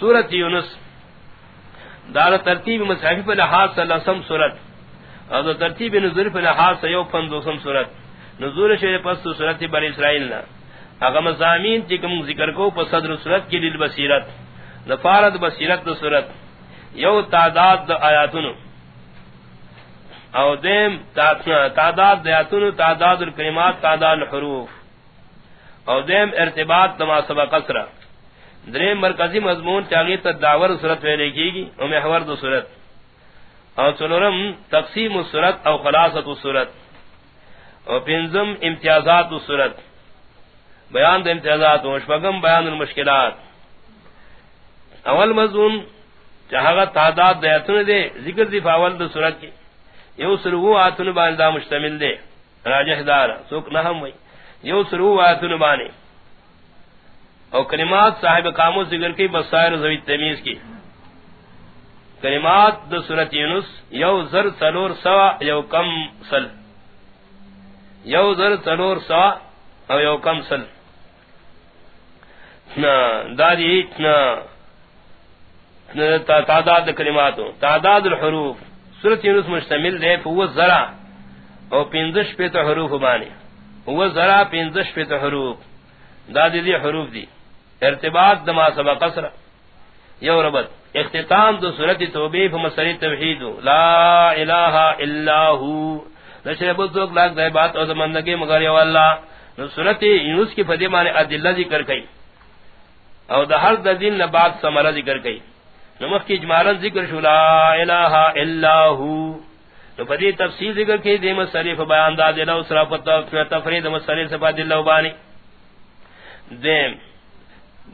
سورت یونس دار ترتیب مصحف لحاظ صلی اللہ سورت اور ترتیب نزول پر لحاظ سے یو پن سورت نزول شیر پس سورت بر اسرائیل نا۔ اگر مزامین چکم ذکر کو پس صدر سورت کی لیل بصیرت۔ نفارت بصیرت دو سورت۔ یو تعداد دو آیاتونو۔ او دیم تعداد دیاتونو تعداد الکلمات، تعداد الحروف۔ او دیم ارتباط دما سبق قصرہ دریم مرکزی مضمون چاگی تا داور صورت ویلے کی گی او محور دو صورت. او سنورم تقسیم الصورت او خلاصت الصورت. او پنزم امتیازات الصورت. بیان دا امتیازات و شپگم بیان المشکلات. اول مضمون چاہاگا تعداد دیتون دے ذکر دی فاول دا صورت کی یو سرو آتون بانی دا مشتمل دے راجح دارا سوک نحم وی یو سرو آتون بانی او کلمات صاحب کامو ذکر کی بسائر زوی تمیز کی. کلمات دو سورت یونس، یو زر سلور سوا یو کم سل. یو زر سلور سوا او یو کم سل. دادی تعداد کلماتو. تعداد الحروف. سورت یونس مشتمل دے فو ذرا او پینزش پیتا حروف بانی هو ذرا پینزش پیتا حروف. دادی دی حروف دی ارتباط دما سبا قصر یو ربط، اختتام دو صورت توبی فمسری توحید. لا الہ الا ہو نشر بزرگ لاکھ دے بات او زمندگی مگر یو اللہ نو صورت یونس کی فدی مانے ادلہ ذکر کئی او دا ہر دا دین نبات سمرہ ذکر کئی نمخ کی اجمالا ذکر شو، لا الہ الا ہو نو فدی تفصیل ذکر کی دیم صریف بیان دا دلہ اسرا تفرید مسریف سپا دلہ بانی دیم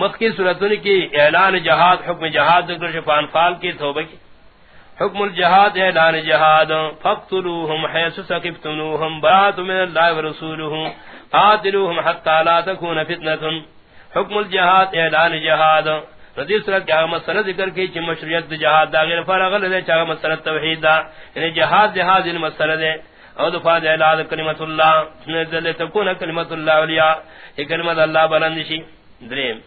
مخ کی صورتوں کی اعلان جہاد حکم جہاد ذکر شفان فال کی توبہ کی حکم الجہاد اعلان جہاد فقتلوہم حیث سقفتنوہم برات من اللہ ورسولہم قاتلوہم حتی لا تکون فتنة. حکم الجہاد اعلان جہاد رضی صورت کیا مسئلہ ذکر کی چی مشروعیت جہاد دا غیر فرغ لدے چاہا مسئلہ توحید دا یعنی جہاد جہاد ان یعنی مسئلہ دے او دفاع دے اعلان کلمت اللہ. تکون کلمت اللہ علیہ یہ کلمت اللہ بلندشی دریم.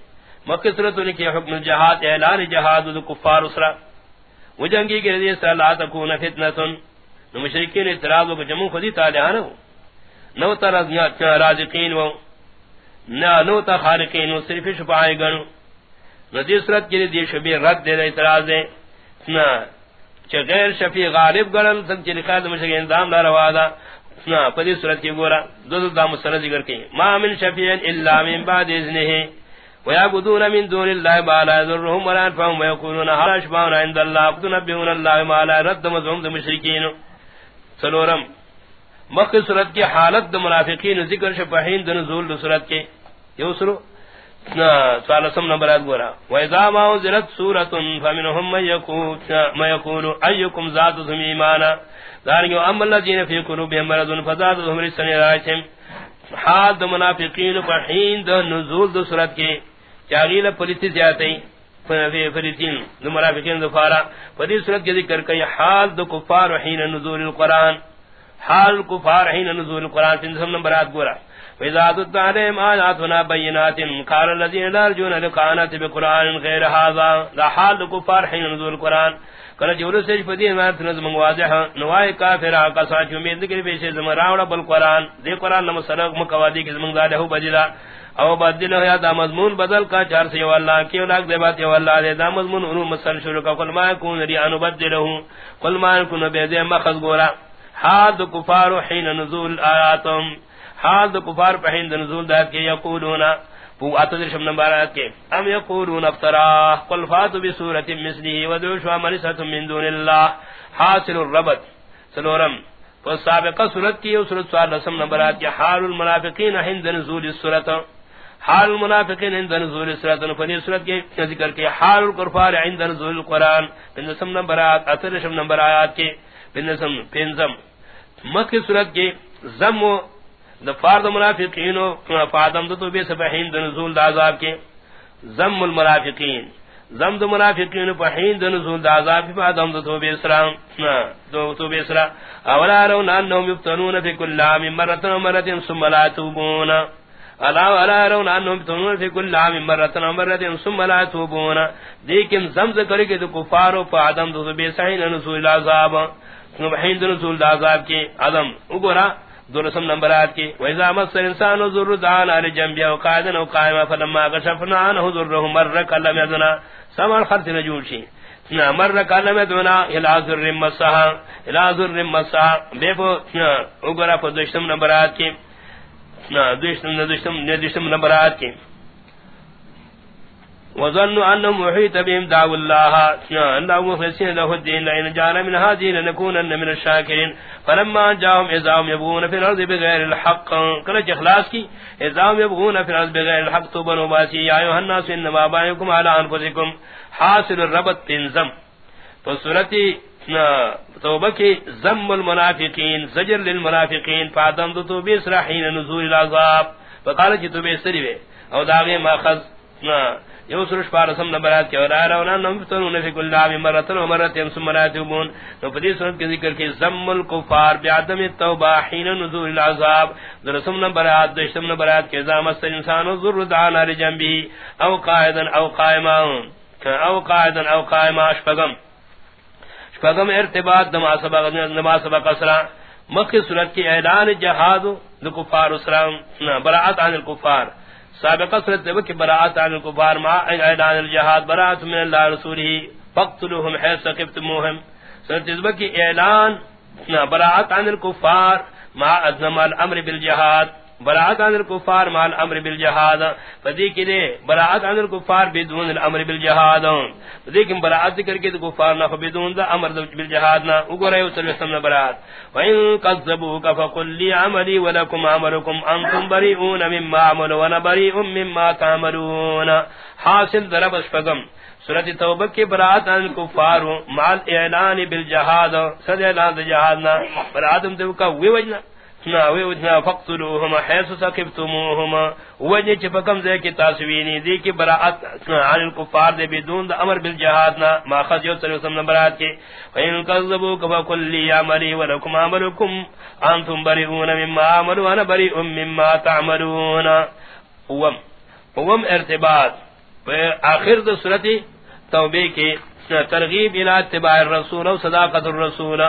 مکسرت ان کی حکم جہاد، اعلان جہاد کفار اسرا۔ وہ جنگی کے رضی صلی اللہ تکون فتنتن نو مشرکین اعتراض کو جمع خودی تالیان ہو۔ نو تا رازقین و نو تا خارقین و صرف شفائی گنو۔ ردی صورت کی رضی شبی رد دے اعتراض دے۔ نا چا غیر شفی غالب گرن سنگ چلی خیال مشرکین دام دار وادا نا پدی صورت کی گورا۔ دو دو دام مسئلہ ذکر کی ما من شفیین الا من بعد اذنه ويعبدون من دون الله ما لا يضرهم ولا ينفعهم ويقولون هل اشبعنا عند الله فتنبئون الله ما لا رد مزهم المشركين سلورم مخ صورت کی حالت د منافقین ذکر شفحین د نزول دو صورت کے. یوسرو سوال سم نمبر آت گورا. واذا ما انزلت سوره فمنهم من يقول ما يقول ايكم زادتهم ايمانا ذلك ام الذين في قلوبهم مرض فزادتهم رجسا حال د منافقین فحین د نزول د صورت کے. چاغیل پلیتی زیادتی فریتین دو مرافقین دو فدی صورت کے ذکر کئی حال دو کفار حین نزول القرآن. حال کفار حین نزول القرآن تنسم نمبرات گورا وَإِذَا تُتْلَى عَلَيْهِمْ آيَاتُنَا بَيِّنَاتٍ قَالَ الَّذِينَ لَا يَرْجُونَ لِقَاءَنَا بِقُرْآنٍ غَيْرِ هَذَا. ذا حال دو کفار حین نزول القرآن. کل جولو سے فدی امارت نظم واضح. نوائی کافر آقا ساتھ امید ذکر پیشے زمان راوڑا بالقرآن دی قرآن. نمسرق مکوادی کی زمان ذالہ بدلا او بدل ہو یا دا مضمون بدل کا چار سے اللہ کی لاگ دے بات اللہ دے دا مضمون انو مسل شروع کا قل ما کون ری ان بدلہ قل ما کون بے دے مخذ گورا حاد کفار حين نزول آیاتم حاد کفار حين نزول دا کہ یقولون وہ اتذر شم نمبر آیات کے ام یقولون افترا قل فاتوا بسورۃ مثله ودعوا شاملسۃ من دون الله حاصل الربط سلورم فسابقہ سورت کی سورت سوال رسم نمبرات کے حال المنافقین عند نزول السورۃ حال المنافقین عند نزول السورۃ فنی سورت کے ذکر کے حال الکفار عند نزول القران بن سم نمبر اثر شم نمبر آیات کے بن سم پنزم مکہ سورت کے زم دفار د منافقین و فادم تو بے سبحین نزول عذاب کے زم المنافقین. زم د منافقین په حین نزول د عذاب په ادم د توبه اسلام تو توبه اسلام اولا رو نان نو مفتنون فی کل عام مرتن مرتن ثم لا توبون الا ولا يرون انهم تنون في كل عام مره مره ثم لا لیکن زمز کرے کہ کفار و آدم بے سین نزول العذاب. نزول العذاب عدم. وګرا دولسم کی. وَإِذَا مَسَّ الْإِنسَانُ فَلَمَّا كَشَفْنَا عَنْهُ ضُرَّهُ مَرَّ كَلَّمْ يَدْنَا. شي مر كلم يدنا. الى ذر مسها الى نمبرات کی. نا دشتم دشتم دشتم نمبرات کی۔ وظنوا ان محيط بهم دعو الله۔ الله مخلصين له الدين، لئن جعل من هذه لنكونن من الشاكرين۔ فلما جاءهم اذام يبغون في الارض بغير الحق۔ كل اخلاص جی، کی۔ اذام يبغون في الارض بغير الحق تو بنو باسی یا ایھا الناس، انما بايكم على انفسكم حاصل الربط تنزم تو سورتی توبہ کی، ذم المنافقین، زجر للمنافقین فادم تو توبہ سرحین نزول العذاب. فقال جی توبہ سری او داغے ماخذ یو سرش پارسم نبرات کے ورائے رونا نمفتنون فی کل عام مرتن و مرتن سمرات یوبون. نو پدی سنت کے ذکر کی زم الکفار بیعدم التوبہ حین نزول العذاب. درسم نبرات دشتم نبرات کے زامست انسان ذر دعانا رجنبی او قائدا او قائما او قائدا او قائما اشپگم اشپگم ارتباط دما سبق نما سبق اسرا مخی صورت کی اعلان جہاد لکفار اسرا براعت عن الکفار. سابقہ صورت دے کہ براءت عن الكفار ما اعلان الجهاد براءت من الله رسوله فقتلوهم حيث ثقفتموهم صورت دے کہ اعلان براءت عن الكفار ما ازم الامر بالجهاد براعت عن الكفار مع الامر بالجهاد. فدی کی دے براعت عن الكفار بدون الامر بالجهاد. لیکن براعت ذکر کے کفار نہ بدون دا امر بالجهاد نہ. وګورئ او سر سم براعت وان كذبوك فقل لي عملي ولكم عملكم انتم بريئون مما اعمل وانا بريء مما تعملون. حاصل ضرب شفغم سورۃ توبہ کے براعت عن الكفار مع الاعلان بالجهاد. صد اعلان جہاد نہ. براعت دے کا وی وجنا ناوی وجنا فقتلوهما حيث سكبتموهما وجه چپکم دے کی تاسوینی، دی کی براءت عن الكفار دے بدون دا امر بالجہاد نا ما خذ یو صلی اللہ وسلم برات کی. فین کذبوا فقل لي عملي ولكم عملكم انتم بريئون مما عمل وانا بريء مما تعملون. قوم قوم ارتباط. آخر دو سورتی توبے کی. ترغیب الى اتباع الرسول و صداقت الرسول.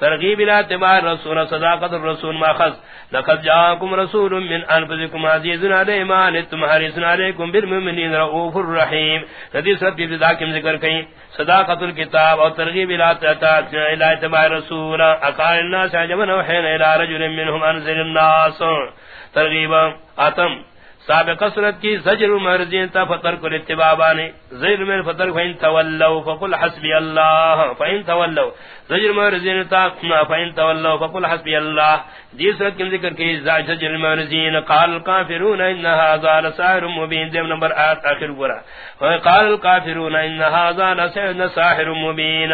ترغیب الى اتباع الرسول صداقت الرسول ما خذ لقد جاءكم رسول من انفسكم عزيز عليه ما انتم حريص عليكم بالمؤمنين رؤوف الرحيم حدیث رب ابتدا کے ذکر کہیں صداقت الكتاب اور ترغیب الى اتباع الرسول. اقال الناس عجبا وحين الى رجل منهم انزل الناس. ترغیب اتم سابق صورت کی زجر مرزین تا فتر کل اتبابانی زجر من فتر فین تولو فقل حسبی اللہ. فین تولو. زجر مرزین تا فین تولو فقل حسبی اللہ. دی صورت کی ذکر کی زجر مرزین قال القافرون انہا زال ساہر مبین. دیم نمبر آت آخر گورا. قال القافرون انہا زال ساہر مبین.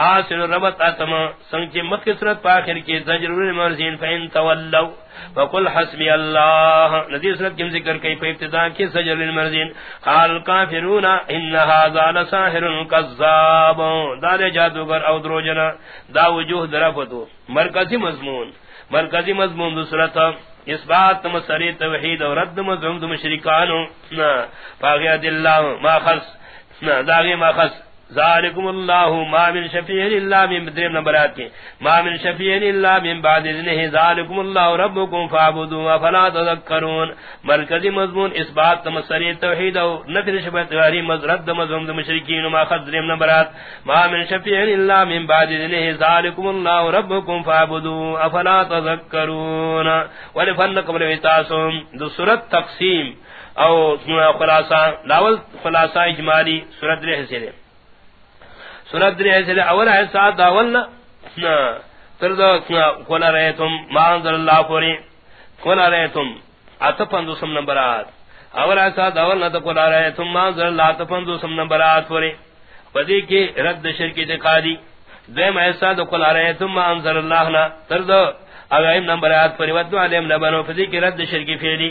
حاصل ربط اتم سنچی مکسرت پاخر کی زجر مرزین فین تولو. فقل حسبی اللہ. ندی صورت کی ذکر ذکر کئی پہ ابتدا کی سجر المرزین قال کافرون، ان هذا لساحر كذاب دار جادوگر او دروجنا، دا وجوہ درفتو مرکزی مضمون۔ مرکزی مضمون دوسرت اس بات مسری، توحید اور رد مذہم دو مشرکانو۔ فاغیت اللہ، ما خص داغی ما خص ذالکم اللہ ما من شفیع الا من بدریم نمبرات کے۔ ما من شفیع الا من بعد اذنہ ذالکم اللہ ربکم فعبدوا فلا تذکرون۔ مرکزی مضمون اس بات تمسری توحید و نفر شبت غاری مزرد مضمون مشرکین ما خد دریم نمبرات ما من شفیع الا من بعد اذنہ ذالکم اللہ ربکم فعبدوا فلا تذکرون۔ ولفن قبل ویتاسم۔ دو سورت تقسیم او خلاصہ لاول خلاصہ اجمالی سورت رہ سے سورت دری ایسے لیے اول ہے، ساتھ داولنا تردو کولا رہے تم مانظر اللہ پوری کولا رہے تم۔ اتپندو سم نمبرات۔ اول ہے، ساتھ داولنا تو کولا رہے تم مانظر اللہ اتپندو سم نمبرات پوری پدی کی رد شرکی دقادی دویم ایسا دو کولا رہے تم مانظر اللہ نا۔ تردو اگایم نمبرات پوری ودو علیم نبنو پدی کی رد شرکی فیلی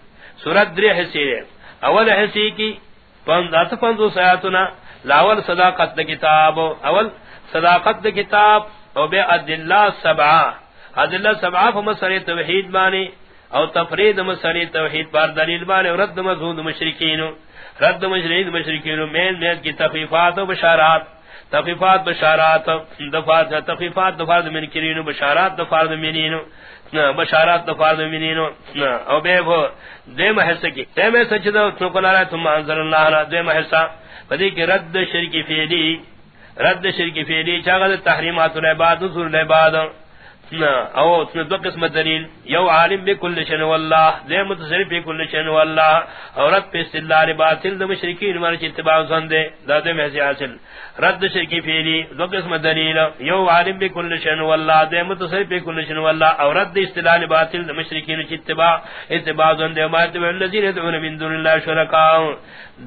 سورت درے حصے اول حصے کی پندس آیاتنا لاول صداقت کتاب. اول صداقت کتاب او بے ادلہ سبعہ ادلہ سبعہ فمسر توحید بانی او تفرید مسر توحید بار دلیل بانی او رد مزہود مشرکین رد مشرکین مشرکین مین مین کی تخفیفات و بشارات. تخفیفات، بشارات دفات تخفیفات دفات من کرین بشارات دفات منین بشارات دفات منین او بے وہ دے محصہ کی دے میں سچ دو تنقل آرہا تم انظر اللہ دے محصہ فدی کہ رد شرکی فیلی رد شرک فیلی چاگل تحریمات العباد نصر العباد او اس میں دو قسم دلیل. یو عالم بکل شن واللہ دے متصرف بکل شن واللہ. اور رد پہ استدلال باطل دو مشرکین مرچ اتباع سندے دادے میں حاصل. رد شرکی فیلی دو قسم دلیل. یو عالم بکل شن واللہ دے متصرف بکل شن واللہ. اور رد استدلال باطل دو مشرکین چ اتباع اتباع سندے ومارت بے اللذین ادعون من دون اللہ شرکاؤں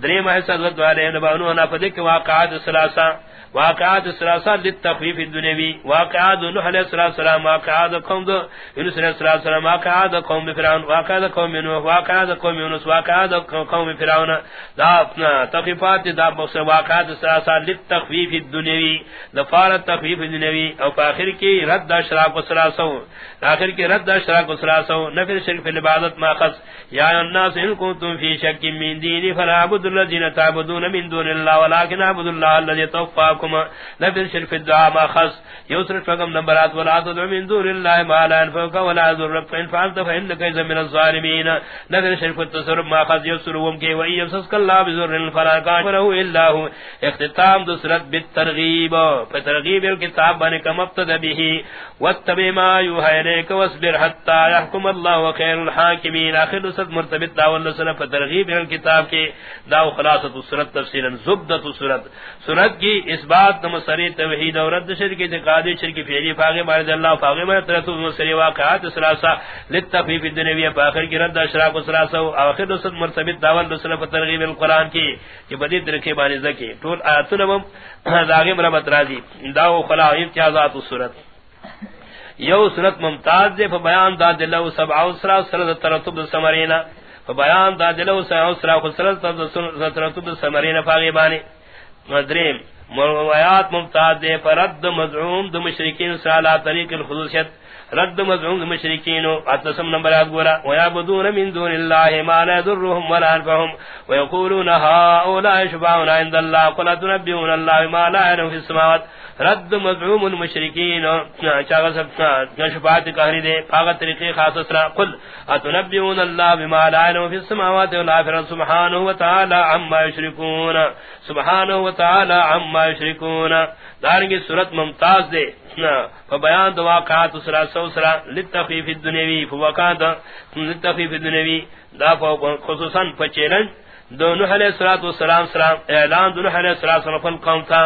دریم حصہ دوت والے نبانو انا فدک واقعات سلاسہ. واقعات سلاسا للتخفیف الدنیوی واقعات نوح علیہ السلام واقعات قوم دو. یونس علیہ السلام واقعات قوم فرعون واقعات قوم نوح واقعات قوم یونس واقعات قوم فرعون. دا اپنا تخفیفات دا بخص واقعات سلاسا للتخفیف الدنیوی دفار التخفیف الدنیوی او فاخر کی رد اشراق و سلاسو آخر کی رد اشراق و سلاسو نفر شرک فی العبادت ما خص. یا الناس ان کنتم فی شک من دینی فلا فلعبد الذین تعبدون من دون اللہ ولیکن عبد اللہ الذي توفاکم. حکم نبی شرف الدعا ما خص. یوسر فقم نمبرات ولا تدعو من دور اللہ ما لا انفوك ولا ذرب فإن فعلت فإنك إذا من الظالمين. نبی شرف التصرف ما خص یوسر ومکی وإن يمسسك الله بذر فلا كاشفره إلا هو. اختتام دسرت بالترغیب فترغیب الكتاب بانک مبتد به. واتبع ما يوحى إليك واصبر حتى يحكم الله وخير الحاكمين. آخر دسرت مرتبط داول لسنة فترغیب الكتاب کی داو خلاصت السرت. تفصیلا زبدت السرت. سرت کی اس بات دم سری توحید اور رد شرک اعتقاد شرک، فعلی فاغ بارد اللہ فاغ میں ترت سری واقعات ثلاثه للتفیف الدنیوی فاخر کی رد اشراق ثلاثه او اخر دو مرتبط دعوت رسول ترغیب القران کی کہ بدی درکے بانی زکی طول آیتون آیاتن داغی مرمت راضی داو خلا امتیازات الصورت یو صورت ممتاز دے فبیان دا دلو سبع اسرا سرد ترتب سمرینا فبیان دا دلو سبع اسرا سرد ترتب سمرینا فاغی بانی. مدریم مروایات ممتاز دے پر رد مزعوم دو مشرکین سالا طریق الخصوصیت رد مزعوم دو مشرکین اتسم نمبر اگورا ویابدون من دون اللہ ما لا يضرهم ولا انفهم ويقولون هؤلاء شفاعنا عند الله، قل تنبئون الله ما لا يعلم في السماوات؟ رد مزعوم المشرکین چاغ سب شفاعت کہنی دے، پاغ طریقے خاص اسرا، قل اتنبئون الله بما لا يعلم في السماوات والارض سبحانه وتعالى عما يشركون، سبحانه وتعالى عما يشركون دارنگی صورت ممتاز دے۔ فبیان دو واقعات اسرا سوسرا لتخفیف الدنیوی فوقات لتخفیف الدنیوی دا خصوصا پچیلن دو نوح علیہ السلام سلام اعلان دو نوح علیہ السلام قوم تھا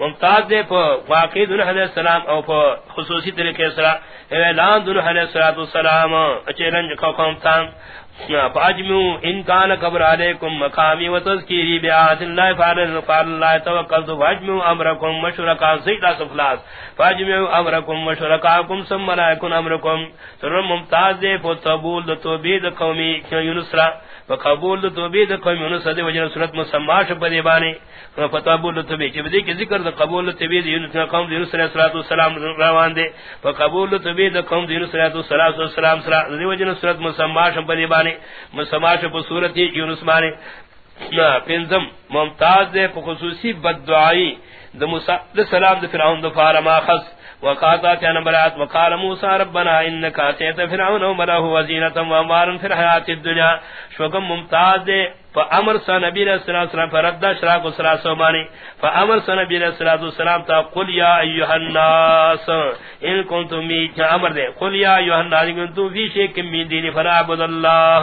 ممتاز دے پا واقعی دنہ علیہ السلام او پا خصوصی طریقے سرا اعلان دنہ علیہ السلام اچھے رنج قوم تان فاجمو ان کان قبر علیکم مقامی و تذکیری بیعات اللہ فارن قال اللہ توقل تو فاجمو امرکم مشرکا سیدہ سفلاس فاجمو امرکم مشرکاکم سم ملائکن امرکم سر ممتاز دے پا تبول دو توبید قومی یونسرا فقبول دو توبید قوم یونس دے وجہ صورت مسماش پدی بانی فقبول توبید چبدی کی ذکر دو قبول دو توبید یونس قوم یونس علیہ الصلوۃ والسلام روان دے فقبول دو توبید قوم یونس علیہ الصلوۃ والسلام سرا دی وجہ صورت مسماش پدی بانی مسماش پ صورت یونس بانے پنزم ممتاز دے پا خصوصی بددعائی دا د دا سلام دا د فرعون د فارما خص. وقاتا كان برات وقال موسى ربنا انك اتيت فرعون وملأه وزينة واموال في الحياة الدنیا. شوکم ممتاز دے فامر سا نبی علیہ الصلوۃ والسلام، فرد اشراق الصلاه سومانی فامر سا نبی علیہ الصلوۃ والسلام تا قل یا ایها الناس، ان کنتم می امر دے. قل یا ایها الناس، ان کنتم فی شک من دین فنعبد الله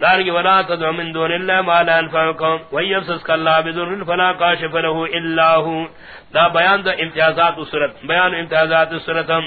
دار کی ولا تدعوا من دون الله ما لا ينفعكم ويفسك الله بذر فلا كاشف له الا هو. دا بیان دا امتیازات صورت. بیان امتیازات دا